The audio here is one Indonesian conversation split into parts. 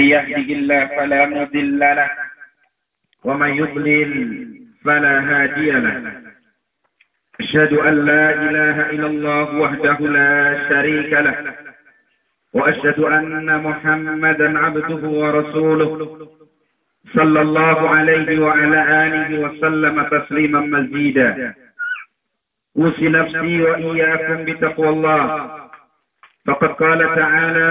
يهده الله فلا مضل له ومن يضلل فلا هادي له. أشهد أن لا إله إلا الله وحده لا شريك له وأشهد أن محمدا عبده ورسوله صلى الله عليه وعلى آله وسلم تسليما مزيدا. أوصي نفسي وإياكم بتقوى الله. فقد قال تعالى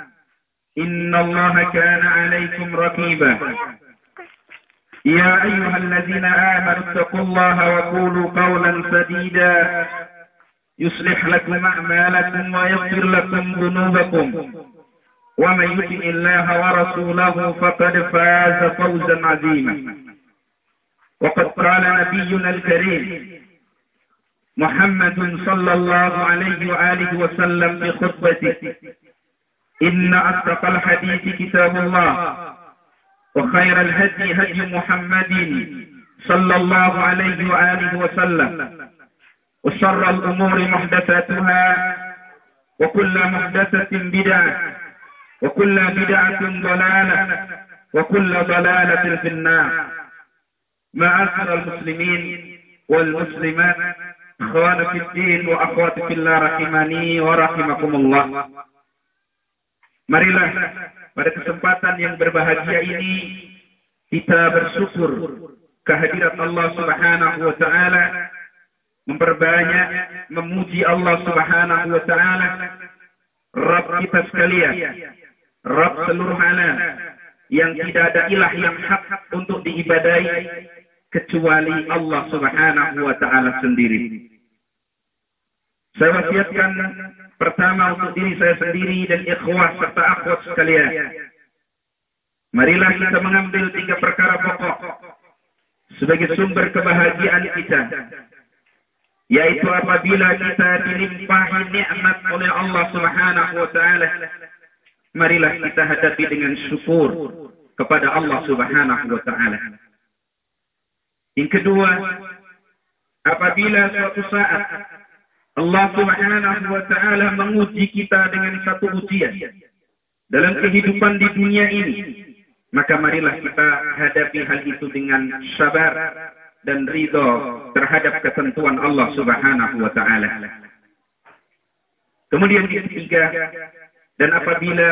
إن الله كان عليكم رقيبا. يا أيها الذين آمنوا اتقوا الله وقولوا قولا سديدا. يصلح لكم أعمالكم ويغفر لكم ذنوبكم. ومن يطع الله ورسوله فقد فاز فوزا عظيما. وقد قال نبينا الكريم محمد صلى الله عليه وآله وسلم في خطبته إن أصدق الحديث كتاب الله وخير الهدي هدي محمد صلى الله عليه وآله وسلم وشر الأمور محدثاتها وكل محدثة بدعة وكل بدعة ضلالة وكل ضلالة في النار. معاشر المسلمين والمسلمات اخوان في الدين واخوات في الله rahimani wa rahimakumullah Marilah pada kesempatan yang berbahagia ini kita bersyukur kehadirat Allah Subhanahu wa taala memperbanyak memuji Allah Subhanahu wa taala Rabb kita sekalian Rabb seluruh alam yang tidak ada ilah yang hak untuk diibadai kecuali Allah Subhanahu wa taala sendiri. Saya wasiatkan pertama untuk diri saya sendiri dan ikhwah serta akhwat sekalian. Marilah kita mengambil tiga perkara pokok sebagai sumber kebahagiaan kita. Yaitu apabila kita dilimpahi nikmat oleh Allah Subhanahu wa taala, marilah kita hadapi dengan syukur kepada Allah Subhanahu wa taala. Yang kedua, apabila suatu saat Allah Subhanahu wa taala menguji kita dengan satu ujian dalam kehidupan di dunia ini, maka marilah kita hadapi hal itu dengan sabar dan ridho terhadap ketentuan Allah Subhanahu wa taala. Kemudian yang ketiga, dan apabila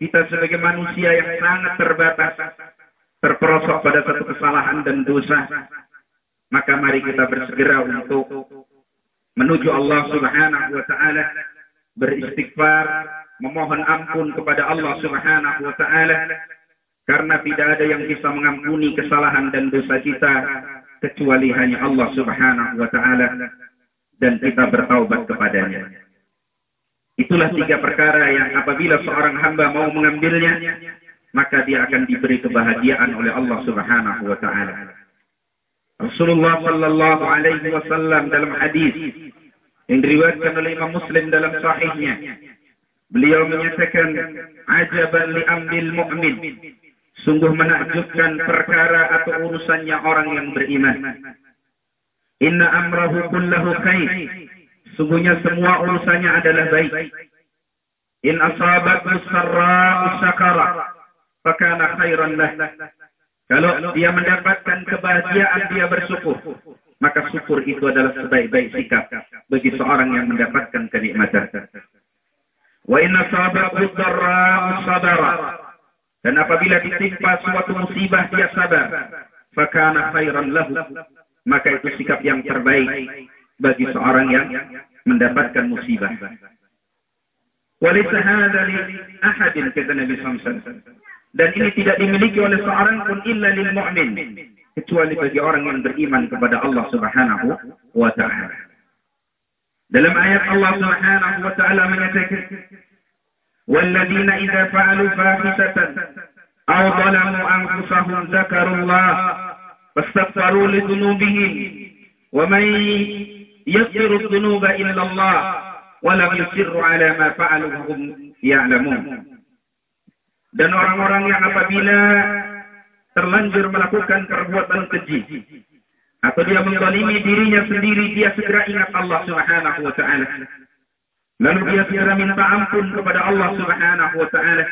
kita sebagai manusia yang sangat terbatas terperosok pada satu kesalahan dan dosa, maka mari kita bersegera untuk menuju Allah Subhanahu wa taala beristighfar, memohon ampun kepada Allah Subhanahu wa taala karena tidak ada yang bisa mengampuni kesalahan dan dosa kita kecuali hanya Allah Subhanahu wa taala dan kita bertaubat kepadanya. Itulah tiga perkara yang apabila seorang hamba mau mengambilnya, maka dia akan diberi kebahagiaan oleh Allah Subhanahu wa taala. Rasulullah sallallahu alaihi wasallam dalam hadis yang diriwayatkan oleh Imam Muslim dalam sahihnya, beliau menyatakan, "Ajaban li amril mu'min." Sungguh menakjubkan perkara atau urusannya orang yang beriman. Inna amrahu kullahu khair. Sungguhnya semua urusannya adalah baik. In asabathu sarra'u syakara fakana khairan lah. Kalau dia mendapatkan kebahagiaan dia bersyukur, maka syukur itu adalah sebaik-baik sikap bagi seorang yang mendapatkan kenikmatan. Wa inna sababu sabara. Dan apabila ditimpa suatu musibah dia sabar, fakana khairan lahu. Maka itu sikap yang terbaik bagi seorang yang mendapatkan musibah. Walaysa hadha li ahadin kata Nabi SAW. Dan ini tidak dimiliki oleh seorang pun illa lil mu'min. Kecuali bagi orang yang beriman kepada Allah subhanahu wa ta'ala. Dalam ayat Allah subhanahu wa ta'ala menyatakan, والذين إذا فعلوا فاحشة أو ظلموا أنفسهم ذكروا الله فاستغفروا لذنوبهم ومن يغفر الذنوب إلا الله ولم يصروا على ما فعلوا وهم يعلمون dan orang-orang yang apabila terlanjur melakukan perbuatan keji atau dia menzalimi dirinya sendiri dia segera ingat Allah Subhanahu wa taala. Lalu dia segera minta ampun kepada Allah Subhanahu wa taala.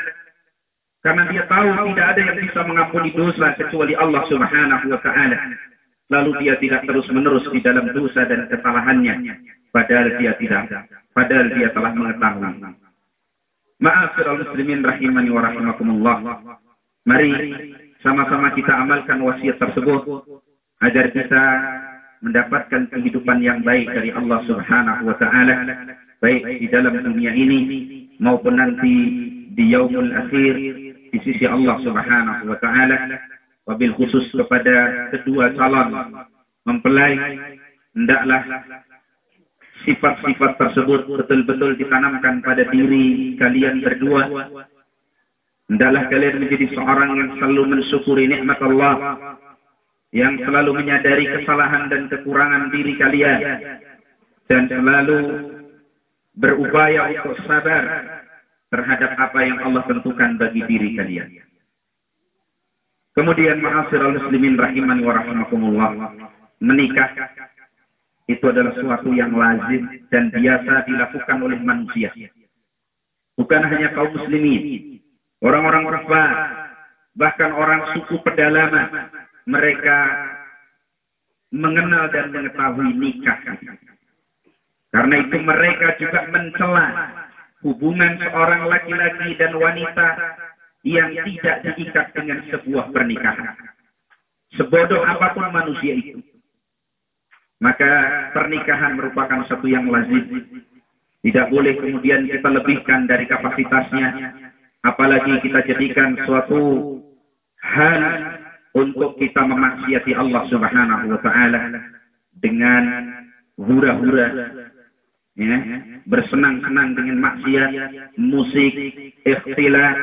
Karena dia tahu tidak ada yang bisa mengampuni dosa kecuali Allah Subhanahu wa taala. Lalu dia tidak terus-menerus di dalam dosa dan kesalahannya. Padahal dia tidak. Padahal dia telah mengetahui Ma'asyiral muslimin rahimani wa rahimakumullah. Mari sama-sama kita amalkan wasiat tersebut agar kita mendapatkan kehidupan yang baik dari Allah Subhanahu wa taala baik di dalam dunia ini maupun nanti di yaumul akhir di sisi Allah Subhanahu wa taala. Wabil khusus kepada kedua calon mempelai hendaklah sifat-sifat tersebut betul-betul ditanamkan pada diri kalian berdua hendaklah kalian menjadi seorang yang selalu mensyukuri nikmat Allah yang selalu menyadari kesalahan dan kekurangan diri kalian dan selalu berupaya untuk sabar terhadap apa yang Allah tentukan bagi diri kalian. Kemudian ma'asyiral muslimin rahimani wa rahimakumullah. Menikah itu adalah suatu yang lazim dan biasa dilakukan oleh manusia. Bukan hanya kaum muslimin, orang-orang kafir, bahkan orang suku pedalaman, mereka mengenal dan mengetahui nikah. Karena itu mereka juga mencela hubungan seorang laki-laki dan wanita yang tidak diikat dengan sebuah pernikahan. Sebodoh apa pun manusia itu. Maka pernikahan merupakan satu yang lazim. Tidak boleh kemudian kita lebihkan dari kapasitasnya. Apalagi kita jadikan suatu hal untuk kita memaksiati Allah Subhanahu wa taala dengan hura-hura ya, bersenang-senang dengan maksiat, musik, ikhtilat,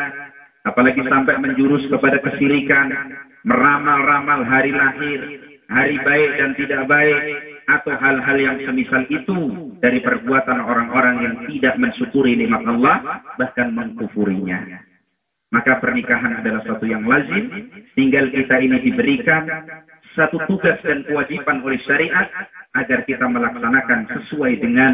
apalagi sampai menjurus kepada kesirikan, meramal-ramal hari lahir, hari baik dan tidak baik, atau hal-hal yang semisal itu dari perbuatan orang-orang yang tidak mensyukuri nikmat Allah, bahkan mengkufurinya. Maka pernikahan adalah satu yang lazim, tinggal kita ini diberikan satu tugas dan kewajiban oleh syariat agar kita melaksanakan sesuai dengan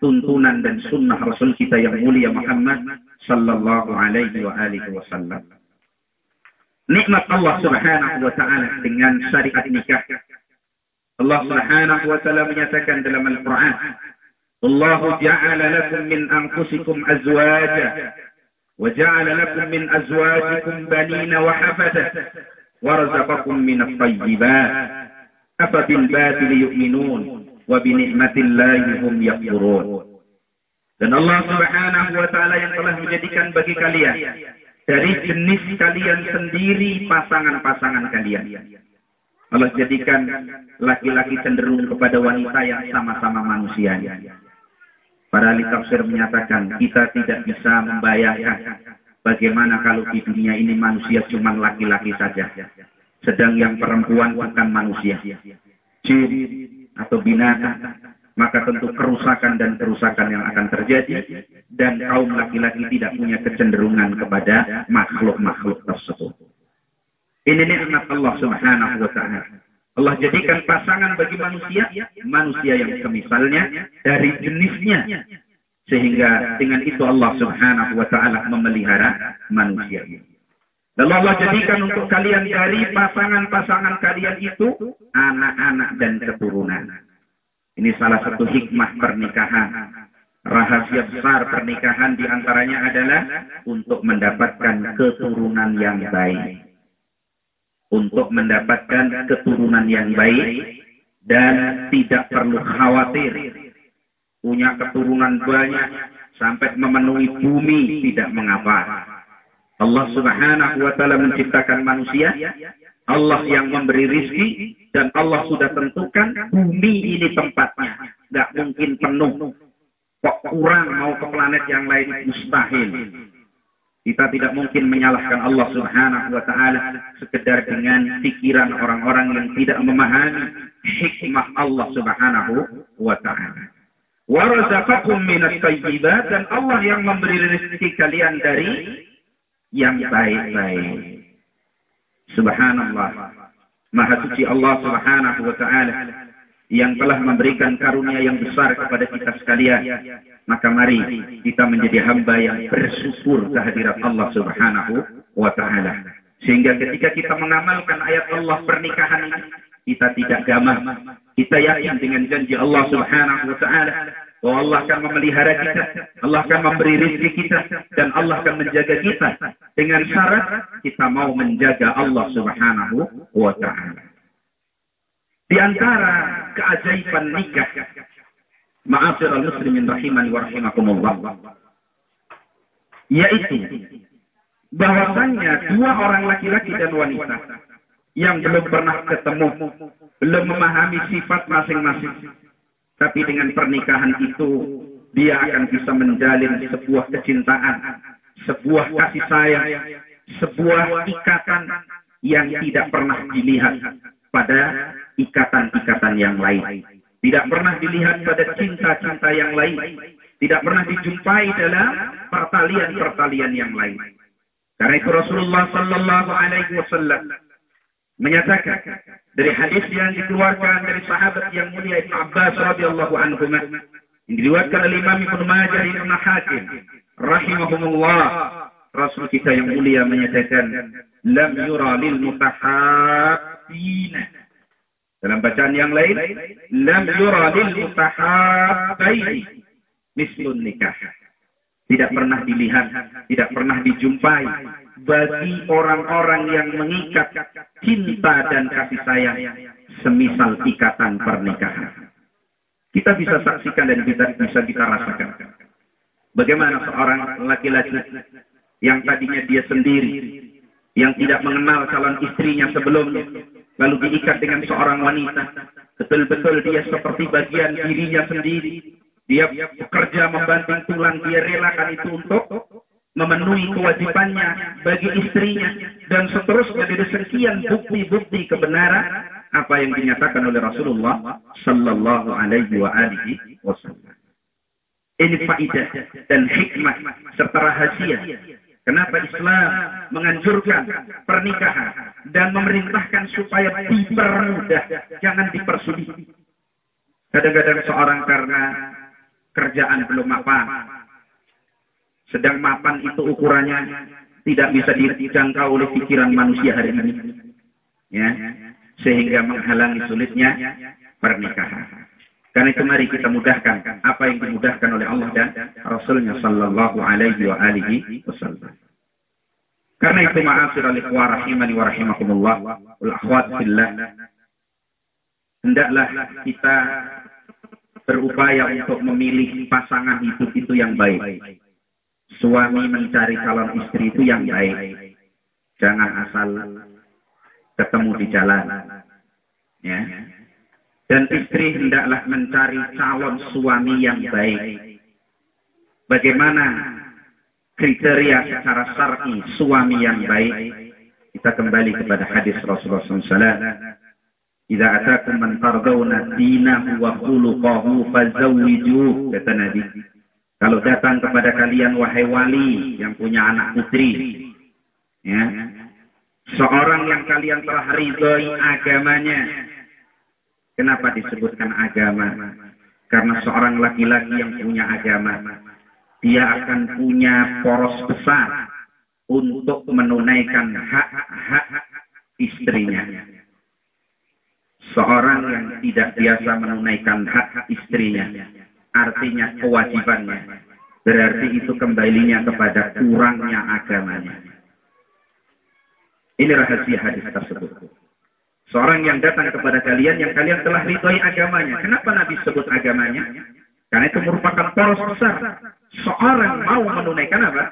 tuntunan dan sunnah Rasul kita yang mulia Muhammad sallallahu alaihi wa alihi wasallam. Nikmat Allah Subhanahu wa taala dengan syariat nikah. Allah Subhanahu wa taala menyatakan dalam Al-Qur'an, "Allah ja'ala lakum min anfusikum azwaja وجعل لكم من أزواجكم بنين وحفدة ورزقكم من الطيبات أفبالباطل يؤمنون وبنعمة الله هم يكفرون dan Allah subhanahu wa ta'ala yang telah menjadikan bagi kalian dari jenis kalian sendiri pasangan-pasangan kalian. Allah jadikan laki-laki cenderung kepada wanita yang sama-sama manusia. Para ahli tafsir menyatakan kita tidak bisa membayangkan bagaimana kalau di dunia ini manusia cuma laki-laki saja. Sedang yang perempuan bukan manusia. Jin atau binatang. Maka tentu kerusakan dan kerusakan yang akan terjadi. Dan kaum laki-laki tidak punya kecenderungan kepada makhluk-makhluk tersebut. Ini nikmat Allah subhanahu wa ta'ala. Allah jadikan pasangan bagi manusia, manusia yang semisalnya dari jenisnya. Sehingga dengan itu Allah subhanahu wa ta'ala memelihara manusia Lalu Allah jadikan untuk kalian dari pasangan-pasangan kalian itu anak-anak dan keturunan. Ini salah satu hikmah pernikahan. Rahasia besar pernikahan di antaranya adalah untuk mendapatkan keturunan yang baik untuk mendapatkan keturunan yang baik dan tidak perlu khawatir punya keturunan banyak sampai memenuhi bumi tidak mengapa. Allah Subhanahu wa taala menciptakan manusia, Allah yang memberi rizki dan Allah sudah tentukan bumi ini tempatnya. Tidak mungkin penuh. Kok kurang mau ke planet yang lain mustahil. Kita tidak mungkin menyalahkan Allah Subhanahu wa taala sekedar dengan pikiran orang-orang yang tidak memahami hikmah Allah Subhanahu wa taala. Wa razaqakum minas thayyibat dan Allah yang memberi rezeki kalian dari yang baik-baik. Subhanallah. Maha suci Allah Subhanahu wa taala yang telah memberikan karunia yang besar kepada kita sekalian maka mari kita menjadi hamba yang bersyukur kehadirat Allah Subhanahu wa taala. Sehingga ketika kita mengamalkan ayat Allah pernikahan ini, kita tidak gamah. Kita yakin dengan janji Allah Subhanahu wa taala bahwa Allah akan memelihara kita, Allah akan memberi rezeki kita dan Allah akan menjaga kita dengan syarat kita mau menjaga Allah Subhanahu wa taala. Di antara keajaiban nikah Ma'asyiral muslimin rahimani wa rahimakumullah. Yaitu bahwasannya dua orang laki-laki dan wanita yang belum pernah ketemu, belum memahami sifat masing-masing. Tapi dengan pernikahan itu dia akan bisa menjalin sebuah kecintaan, sebuah kasih sayang, sebuah ikatan yang tidak pernah dilihat pada ikatan-ikatan yang lain. Tidak pernah dilihat pada cinta-cinta yang lain. Tidak pernah dijumpai dalam pertalian-pertalian yang lain. Karena itu Rasulullah Sallallahu Alaihi Wasallam menyatakan dari hadis yang dikeluarkan dari sahabat yang mulia Ibn Abbas radhiyallahu anhu yang diriwayatkan oleh Imam Ibnu Majah Ibn Hakim rahimahumullah Rasul kita yang mulia menyatakan lam yura lil mutahabbina dalam bacaan yang lain, lam yura lil mutahabbaini mislun nikah. Tidak pernah dilihat, tidak pernah dijumpai bagi orang-orang yang mengikat cinta dan kasih sayang semisal ikatan pernikahan. Kita bisa saksikan dan kita bisa kita rasakan. Bagaimana seorang laki-laki yang tadinya dia sendiri, yang tidak mengenal calon istrinya sebelumnya, lalu diikat dengan seorang wanita. Betul-betul dia seperti bagian dirinya sendiri. Dia bekerja membanting tulang, dia relakan itu untuk memenuhi kewajibannya bagi istrinya dan seterusnya dari sekian bukti-bukti kebenaran apa yang dinyatakan oleh Rasulullah sallallahu alaihi wasallam. Ini faidah dan hikmah serta rahasia Kenapa Islam menganjurkan pernikahan dan memerintahkan supaya dipermudah, jangan dipersulit. Kadang-kadang seorang karena kerjaan belum mapan, sedang mapan itu ukurannya tidak bisa dijangkau oleh pikiran manusia hari ini. Ya, sehingga menghalangi sulitnya pernikahan. Karena itu mari kita mudahkan apa yang dimudahkan oleh Allah dan Rasulnya Sallallahu Alaihi wa alihi Wasallam. Karena itu ma'asir al-ikhwa rahimani wa rahimakumullah wal akhwat fillah. Hendaklah kita berupaya untuk memilih pasangan hidup itu yang baik. Suami mencari calon istri itu yang baik. Jangan asal ketemu di jalan. Ya, dan istri hendaklah mencari calon suami yang baik. Bagaimana kriteria secara syar'i suami yang baik? Kita kembali kepada hadis Rasulullah SAW. Jika atakum man tardawna dinahu wa khuluqahu fazawwijuh kata Nabi. Kalau datang kepada kalian wahai wali yang punya anak putri, ya, seorang yang kalian telah ridhoi agamanya, Kenapa disebutkan agama? Karena seorang laki-laki yang punya agama, dia akan punya poros besar untuk menunaikan hak-hak istrinya. Seorang yang tidak biasa menunaikan hak istrinya, artinya kewajibannya, berarti itu kembalinya kepada kurangnya agamanya. Ini rahasia hadis tersebut. Seorang yang datang kepada kalian yang kalian telah ridhoi agamanya. Kenapa Nabi sebut agamanya? Karena itu merupakan poros besar. Seorang mau menunaikan apa?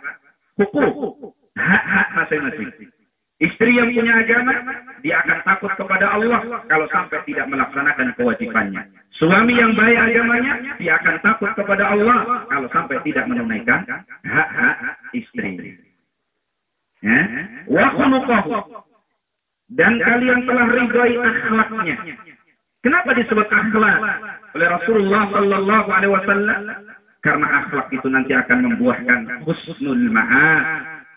Hukum. Hak-hak masing-masing. Istri yang punya agama, dia akan takut kepada Allah kalau sampai tidak melaksanakan kewajibannya. Suami yang baik agamanya, dia akan takut kepada Allah kalau sampai tidak menunaikan hak-hak istri. Ya. Dan kalian telah ridhoi akhlaknya. Kenapa disebut akhlak oleh Rasulullah sallallahu alaihi wasallam? Karena akhlak itu nanti akan membuahkan husnul ma'ad,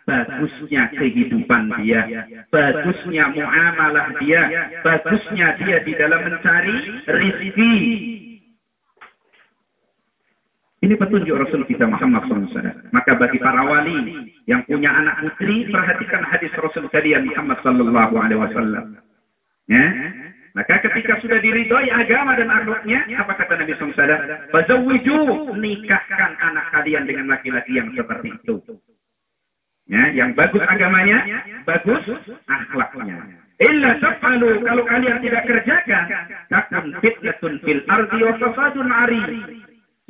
bagusnya kehidupan dia, bagusnya muamalah dia, bagusnya dia di dalam mencari rizki. Ini petunjuk Rasul kita Muhammad SAW. Maka bagi para wali yang punya anak putri, perhatikan hadis Rasul kalian Muhammad Sallallahu Alaihi Wasallam. Ya, maka ketika sudah diridhoi agama dan akhlaknya, apa kata Nabi SAW? Fazawwiju, nikahkan anak kalian dengan laki-laki yang seperti itu. Ya, yang bagus agamanya, bagus akhlaknya. Illa taf'alu, kalau kalian tidak kerjakan, takun fitnatun fil ardi wa fasadun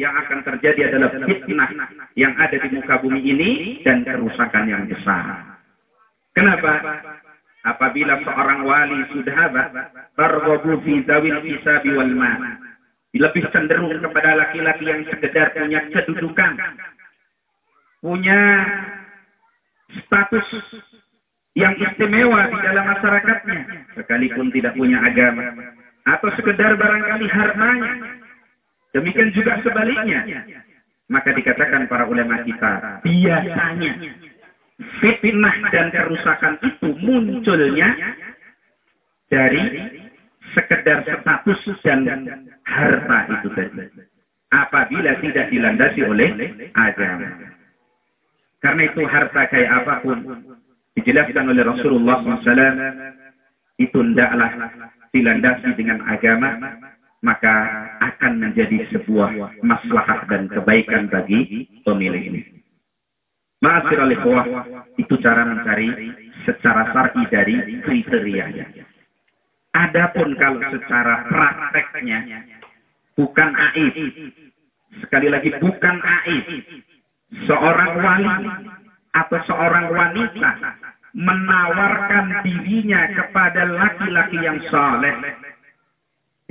yang akan terjadi adalah fitnah yang ada di muka bumi ini dan kerusakan yang besar. Kenapa? Apabila seorang wali sudah apa? Tarwabu fi zawil wal ma. Lebih cenderung kepada laki-laki yang sekedar punya kedudukan. Punya status yang istimewa di dalam masyarakatnya. Sekalipun tidak punya agama. Atau sekedar barangkali hartanya Demikian juga sebaliknya. Maka dikatakan para ulama kita, biasanya fitnah dan kerusakan itu munculnya dari sekedar status dan harta itu tadi. Apabila tidak dilandasi oleh agama. Karena itu harta kayak apa pun dijelaskan oleh Rasulullah SAW itu tidaklah dilandasi dengan agama maka akan menjadi sebuah maslahat dan kebaikan bagi pemilik ini. Ma'asir ikhwah, itu cara mencari secara syar'i dari kriterianya. Adapun kalau secara prakteknya bukan aib. Sekali lagi bukan aib. Seorang wali atau seorang wanita menawarkan dirinya kepada laki-laki yang saleh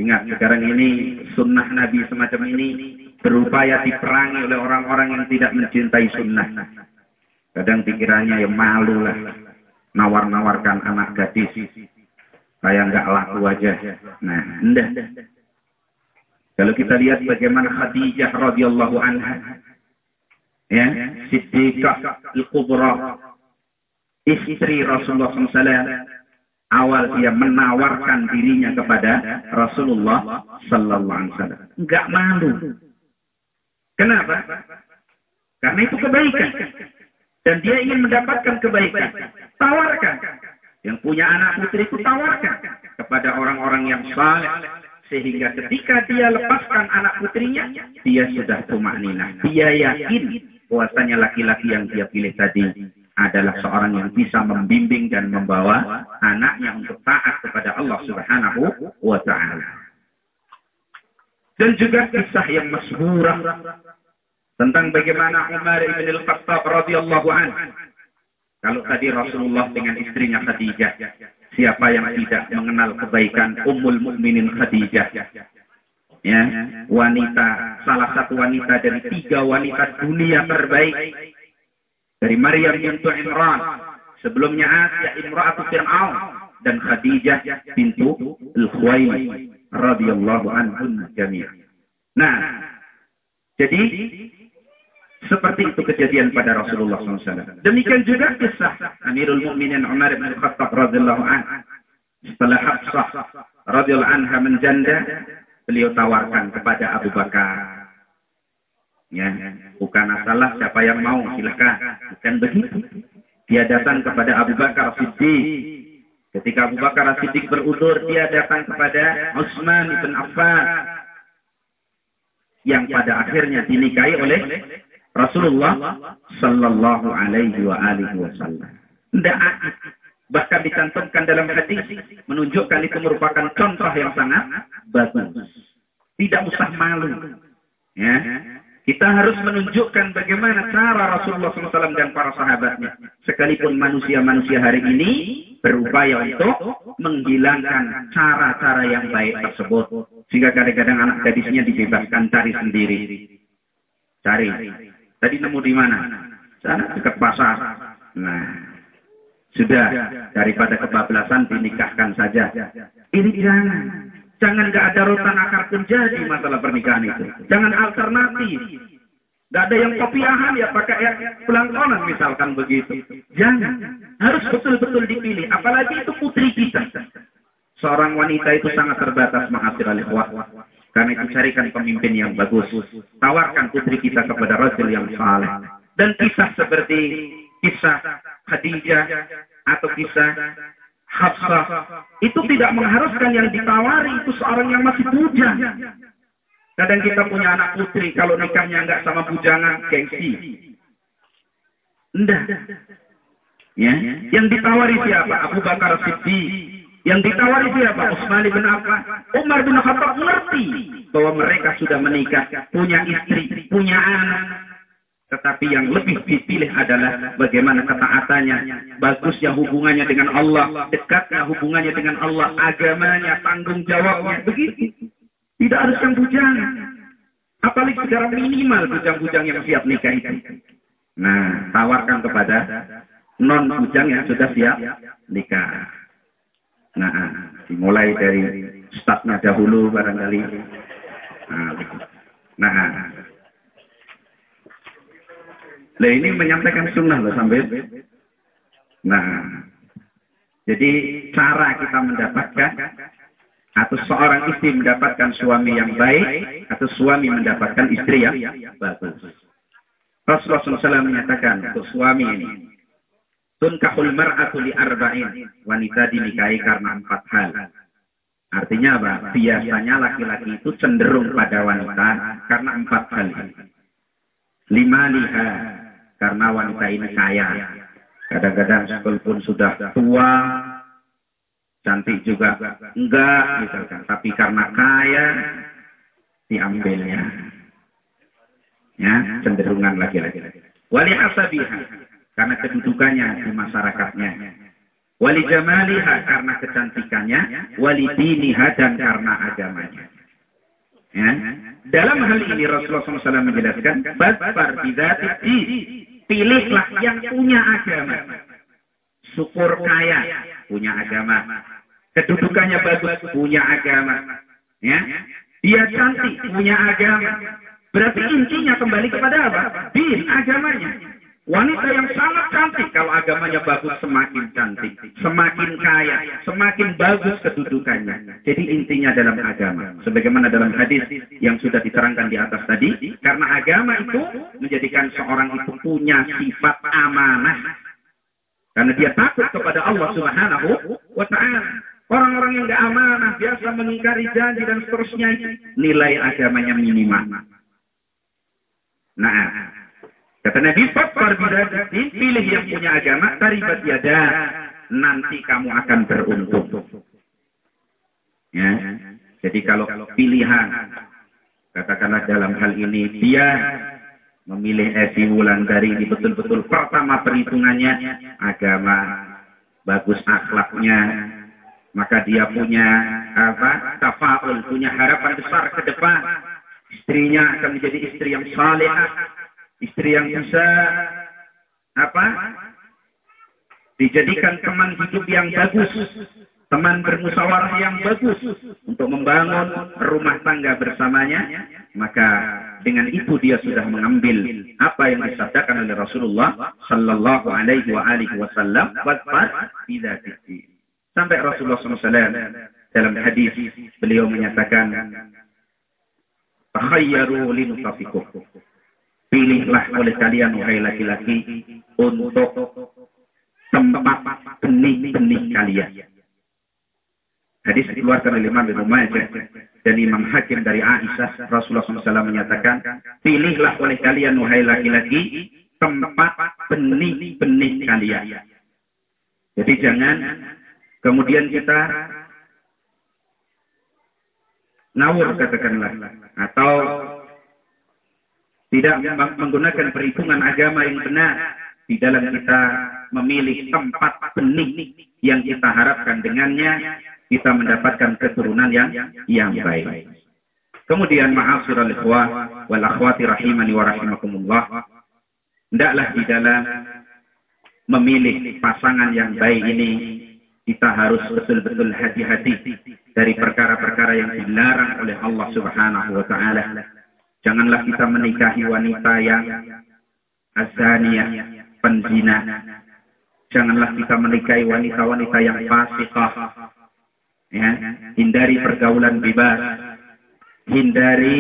Ingat, sekarang ini sunnah Nabi semacam ini berupaya diperangi oleh orang-orang yang tidak mencintai sunnah. Kadang pikirannya ya malu lah. Nawar-nawarkan anak gadis. Kayak nggak laku aja. Nah, enggak. Kalau kita lihat bagaimana Khadijah radhiyallahu anha. Ya, Siddiqah al-Kubra. Istri Rasulullah SAW awal dia menawarkan dirinya kepada Rasulullah Sallallahu Alaihi Wasallam. Enggak malu. Kenapa? Karena itu kebaikan. Dan dia ingin mendapatkan kebaikan. Tawarkan. Yang punya anak putri itu tawarkan kepada orang-orang yang saleh. Sehingga ketika dia lepaskan anak putrinya, dia sudah tumak Dia yakin bahwasanya laki-laki yang dia pilih tadi adalah seorang yang bisa membimbing dan membawa anaknya untuk taat kepada Allah Subhanahu wa taala. Dan juga kisah yang masyhurah tentang bagaimana Umar bin Al-Khattab radhiyallahu anhu kalau tadi Rasulullah dengan istrinya Khadijah, siapa yang tidak mengenal kebaikan Ummul Mukminin Khadijah? Ya, wanita salah satu wanita dari tiga wanita dunia terbaik dari Maryam bintu Imran, sebelumnya Asia imra'atu Fir'aun dan Khadijah bintu Al-Khuwailid radhiyallahu anhum jami'an. Nah, jadi seperti itu kejadian pada Rasulullah SAW. Demikian juga kisah Amirul Mukminin Umar bin Khattab radhiyallahu anhu. Setelah Hafsah radhiyallahu anha menjanda, beliau tawarkan kepada Abu Bakar Ya, bukan masalah siapa yang mau silahkan. Bukan begitu. Dia datang kepada Abu Bakar Siddiq. Ketika Abu Bakar Siddiq berudur, dia datang kepada Utsman bin Affan. Yang pada akhirnya dinikahi oleh Rasulullah Sallallahu Alaihi Wasallam. Tidak bahkan dicantumkan dalam hadis menunjukkan itu merupakan contoh yang sangat bagus. Tidak usah malu. Ya, kita harus menunjukkan bagaimana cara Rasulullah SAW dan para sahabatnya. Sekalipun manusia-manusia hari ini berupaya untuk menghilangkan cara-cara yang baik tersebut. Sehingga kadang-kadang anak gadisnya dibebaskan cari sendiri. Cari. Tadi nemu di mana? Sana dekat pasar. Nah, Sudah, daripada kebablasan dinikahkan saja. Ini jangan. Jangan gak ada rotan akar pun jadi masalah pernikahan itu. Jangan alternatif. Gak ada yang kopiahan ya pakai yang pelangkonan misalkan begitu. Jangan. Harus betul-betul dipilih. Apalagi itu putri kita. Seorang wanita itu sangat terbatas ma'asir al-ikhwah. Karena itu carikan pemimpin yang bagus. Tawarkan putri kita kepada rajul yang saleh. Dan kisah seperti kisah Khadijah atau kisah Hafsah itu tidak mengharuskan yang ditawari itu seorang yang masih bujang. Kadang kita punya anak putri kalau nikahnya enggak sama bujangan gengsi. Enggak. Ya, yang ditawari siapa? Abu Bakar Siddiq. Yang ditawari siapa? Utsman bin Affan. Umar bin Khattab mengerti bahwa mereka sudah menikah, punya istri, punya anak, tetapi yang lebih dipilih adalah bagaimana ketaatannya, bagusnya hubungannya dengan Allah, dekatnya hubungannya dengan Allah, agamanya, tanggung jawabnya, begitu. Tidak harus yang bujang. Apalagi secara minimal bujang-bujang yang siap nikah itu. Nah, tawarkan kepada non-bujang yang sudah siap nikah. Nah, dimulai dari staffnya dahulu barangkali. Nah Nah ini menyampaikan sunnah loh sampai. Nah, jadi cara kita mendapatkan atau seorang istri mendapatkan suami yang baik atau suami mendapatkan istri yang bagus. Rasulullah SAW menyatakan untuk suami ini, tunkahul mar'atu li arba'in. Wanita dinikahi karena empat hal. Artinya apa? Biasanya laki-laki itu cenderung pada wanita karena empat hal. Lima liha karena wanita ini kaya. Kadang-kadang sekalipun sudah tua, cantik juga enggak misalkan. Tapi karena kaya, diambilnya. Ya, cenderungan lagi-lagi. Wali asabiha, karena kedudukannya di masyarakatnya. Wali jamaliha, karena kecantikannya. Wali diniha, dan karena agamanya. Ya. Dalam hal ini Rasulullah SAW menjelaskan, bidati Pilihlah yang punya agama. Syukur kaya, punya agama. Kedudukannya bagus, punya agama. Ya, dia cantik, punya agama. Berarti intinya kembali kepada apa? Din, agamanya. Wanita yang sangat cantik kalau agamanya bagus semakin cantik, semakin kaya, semakin bagus kedudukannya. Jadi intinya dalam agama. Sebagaimana dalam hadis yang sudah diterangkan di atas tadi, karena agama itu menjadikan seorang itu punya sifat amanah. Karena dia takut kepada Allah Subhanahu wa taala. Orang-orang yang tidak amanah, biasa mengingkari janji dan seterusnya, nilai agamanya minimal. Nah, Kata Nabi, Fakfar bidadatin, pilih yang punya agama, taribat yada, nanti kamu akan beruntung. Ya. Jadi kalau pilihan, katakanlah dalam hal ini, dia memilih Esi dari ini betul-betul pertama perhitungannya, agama, bagus akhlaknya, maka dia punya apa tafaul, punya harapan besar ke depan. Istrinya akan menjadi istri yang salehah, istri yang bisa apa? Dijadikan teman hidup yang bagus teman bermusyawarah yang bagus untuk membangun rumah tangga bersamanya maka dengan itu dia sudah mengambil apa yang disabdakan oleh Rasulullah sallallahu alaihi wasallam sampai Rasulullah SAW dalam hadis beliau menyatakan takhayyaru linutafikum pilihlah oleh kalian wahai laki-laki untuk tempat benih-benih kalian. Hadis dikeluarkan oleh Imam Ibnu Majah dan Imam Hakim dari Aisyah Rasulullah SAW menyatakan, pilihlah oleh kalian wahai laki-laki tempat benih-benih kalian. Jadi jangan kemudian kita ngawur katakanlah atau tidak menggunakan perhitungan agama yang benar di dalam kita memilih tempat benih yang kita harapkan dengannya kita mendapatkan keturunan yang yang baik. Kemudian ma'asyiral ikhwah wal akhwati rahimani wa rahimakumullah. Hendaklah di dalam memilih pasangan yang baik ini kita harus betul-betul hati-hati dari perkara-perkara yang dilarang oleh Allah Subhanahu wa taala. Janganlah kita menikahi wanita yang azaniyah, penzina. Janganlah kita menikahi wanita-wanita yang fasikah. Ya, hindari pergaulan bebas. Hindari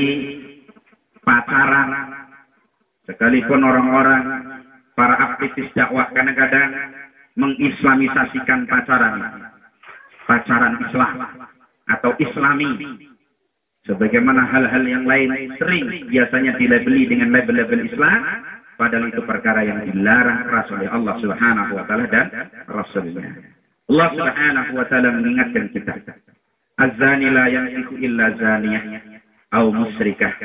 pacaran. Sekalipun orang-orang para aktivis dakwah kadang-kadang mengislamisasikan pacaran. Pacaran Islam atau Islami. Sebagaimana hal-hal yang lain sering biasanya dilabeli dengan label-label Islam. Padahal itu perkara yang dilarang keras oleh Allah subhanahu wa ta'ala dan Rasulnya. Allah subhanahu wa ta'ala mengingatkan kita. Az-zani la yankiku illa zaniyah au musrikah.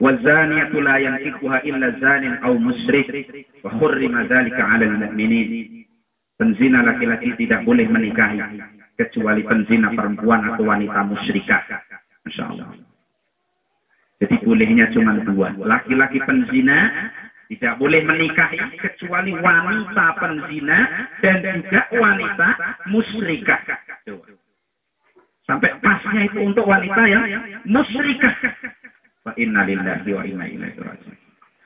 والزانية لا ينكحها إلا زان أو مشرك وحرم ذلك على المؤمنين Penzina laki-laki tidak boleh menikahi kecuali penzina perempuan atau wanita musyrikah. Masya Allah. Jadi bolehnya cuma dua. Laki-laki penzina tidak boleh menikahi kecuali wanita penzina dan juga wanita musyrikah. Sampai pasnya itu untuk wanita yang musyrikah. Inna lillahi wa inna ilaihi raji'un.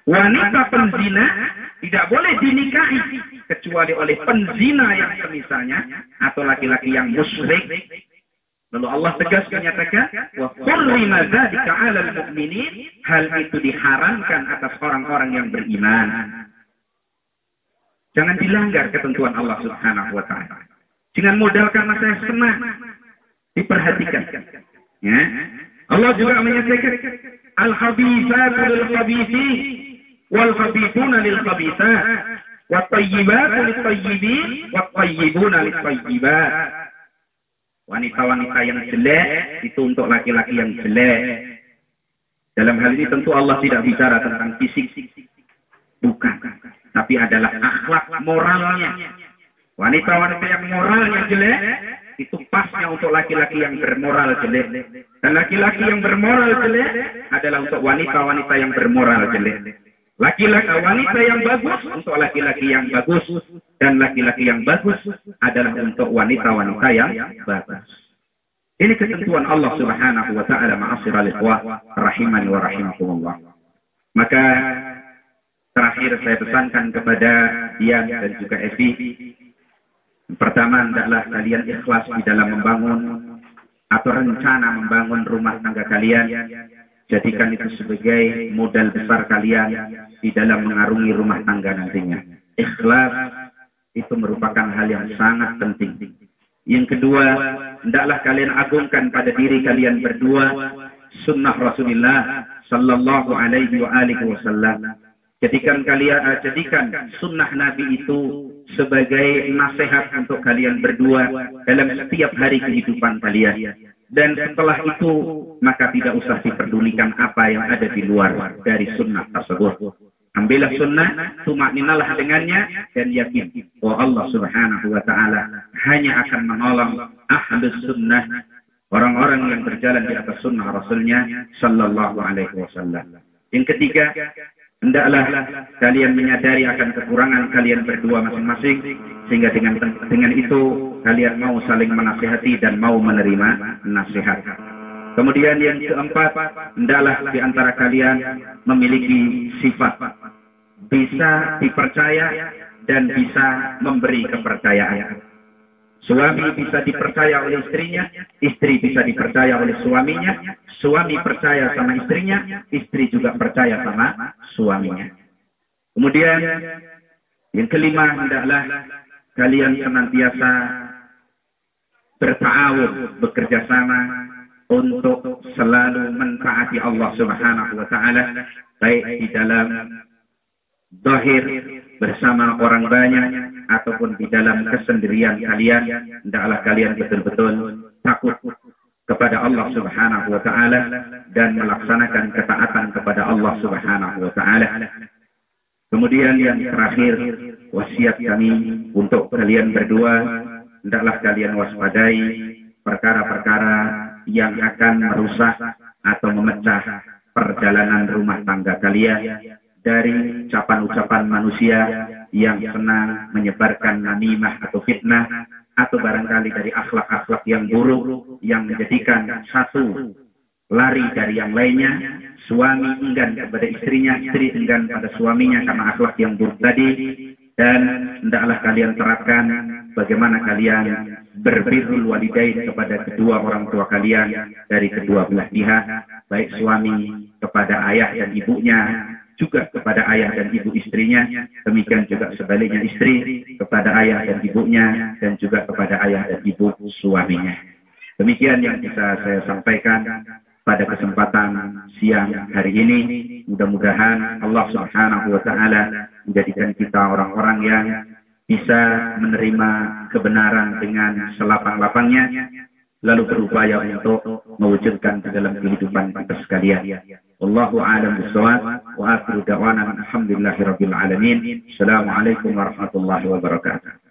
Wanita penzina tidak boleh dinikahi kecuali oleh penzina yang semisalnya atau laki-laki yang musyrik. Lalu Allah tegas menyatakan, "Wa hurrima dzalika 'alal mu'minin." Hal itu diharamkan atas orang-orang yang beriman. Jangan dilanggar ketentuan Allah Subhanahu wa taala. Dengan modal karena saya senang. Diperhatikan. Ya. Allah juga menyatakan, "Al-khabithatu lil-khabithin والخبيثون للخبيثات والطيبات للطيبين والطيبون للطيبات wanita-wanita yang jelek itu untuk laki-laki yang jelek. Dalam hal ini tentu Allah tidak bicara tentang fisik. Bukan. Tapi adalah akhlak moralnya. Wanita-wanita yang moralnya jelek itu pasnya untuk laki-laki yang bermoral jelek. Dan laki-laki yang bermoral jelek adalah untuk wanita-wanita yang bermoral jelek. Laki-laki wanita yang bagus untuk laki-laki yang bagus dan laki-laki yang bagus adalah untuk wanita-wanita yang bagus. Ini ketentuan Allah Subhanahu wa taala ma'asyiral ikhwah rahimani wa rahimakumullah. Maka terakhir saya pesankan kepada Ian dan juga Evi Pertama, hendaklah kalian ikhlas di dalam membangun atau rencana membangun rumah tangga kalian Jadikan itu sebagai modal besar kalian di dalam mengarungi rumah tangga nantinya. Ikhlas itu merupakan hal yang sangat penting. Yang kedua, hendaklah kalian agungkan pada diri kalian berdua sunnah Rasulullah sallallahu alaihi wa alihi wasallam. Jadikan kalian uh, jadikan sunnah Nabi itu sebagai nasihat untuk kalian berdua dalam setiap hari kehidupan kalian. Dan setelah itu, maka tidak usah diperdulikan apa yang ada di luar dari sunnah tersebut. Ambillah sunnah, tumakninalah dengannya, dan yakin bahwa Allah subhanahu wa ta'ala hanya akan menolong ahlus sunnah, orang-orang yang berjalan di atas sunnah Rasulnya sallallahu alaihi wasallam. Yang ketiga, hendaklah kalian menyadari akan kekurangan kalian berdua masing-masing, sehingga dengan dengan itu kalian mau saling menasihati dan mau menerima nasihat. Kemudian yang keempat, hendaklah di antara kalian memiliki sifat bisa dipercaya dan bisa memberi kepercayaan. Suami bisa dipercaya oleh istrinya, istri bisa dipercaya oleh suaminya, suami percaya sama istrinya, istri juga percaya sama suaminya. Kemudian yang kelima hendaklah kalian senantiasa bertawun, bekerja sama untuk selalu mentaati Allah Subhanahu wa taala baik di dalam zahir bersama orang banyak ataupun di dalam kesendirian kalian hendaklah kalian betul-betul takut kepada Allah Subhanahu wa taala dan melaksanakan ketaatan kepada Allah Subhanahu wa taala. Kemudian yang terakhir wasiat kami untuk kalian berdua hendaklah kalian waspadai perkara-perkara yang akan merusak atau memecah perjalanan rumah tangga kalian dari ucapan-ucapan manusia yang senang menyebarkan namimah atau fitnah atau barangkali dari akhlak-akhlak yang buruk yang menjadikan satu lari dari yang lainnya, suami enggan kepada istrinya, istri enggan pada suaminya karena akhlak yang buruk tadi, dan hendaklah kalian terapkan bagaimana kalian berbirrul walidain kepada kedua orang tua kalian dari kedua belah pihak, baik suami kepada ayah dan ibunya, juga kepada ayah dan ibu istrinya, demikian juga sebaliknya istri kepada ayah dan ibunya, dan juga kepada ayah dan ibu suaminya. Demikian yang bisa saya sampaikan pada kesempatan siang hari ini. Mudah-mudahan Allah Subhanahu wa taala menjadikan kita orang-orang yang bisa menerima kebenaran dengan selapang-lapangnya lalu berupaya untuk mewujudkan di dalam kehidupan kita sekalian. Wallahu a'lam bishawab wa akhiru da'wana alhamdulillahirabbil alamin. Assalamualaikum warahmatullahi wabarakatuh.